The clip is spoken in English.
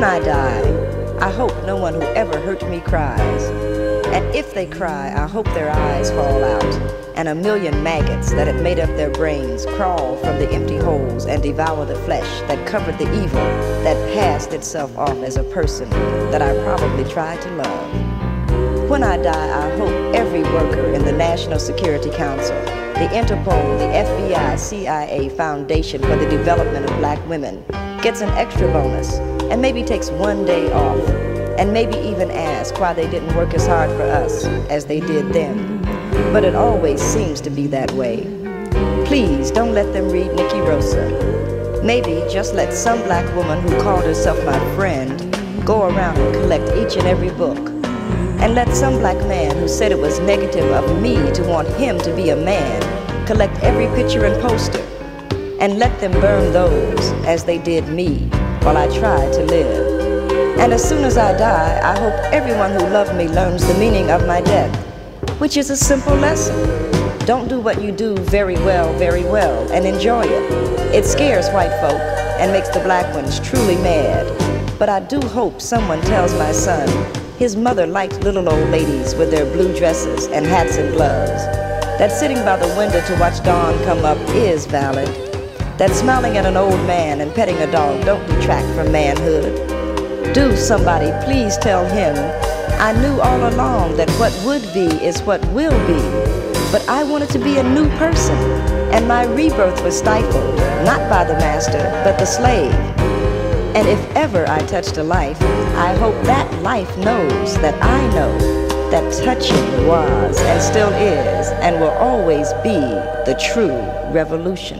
I die, I hope no one who ever hurt me cries. And if they cry, I hope their eyes fall out, and a million maggots that had made up their brains crawl from the empty holes and devour the flesh that covered the evil that passed itself off as a person that I probably tried to love. When I die, I hope every worker in the National Security Council, the Interpol, the FBI, CIA Foundation for the Development of Black Women gets an extra bonus and maybe takes one day off and maybe even ask why they didn't work as hard for us as they did them. But it always seems to be that way. Please don't let them read Nikki Rosa. Maybe just let some black woman who called herself my friend go around and collect each and every book. And let some black man who said it was negative of me to want him to be a man collect every picture and poster. And let them burn those as they did me while I tried to live. And as soon as I die, I hope everyone who loved me learns the meaning of my death, which is a simple lesson. Don't do what you do very well, very well, and enjoy it. It scares white folk and makes the black ones truly mad. But I do hope someone tells my son his mother liked little old ladies with their blue dresses and hats and gloves. That sitting by the window to watch dawn come up is valid. That smiling at an old man and petting a dog don't detract from manhood. Do somebody please tell him I knew all along that what would be is what will be. But I wanted to be a new person, and my rebirth was stifled, not by the master, but the slave. And if ever I touched a life, I hope that life knows that I know that touching was and still is and will always be the true revolution.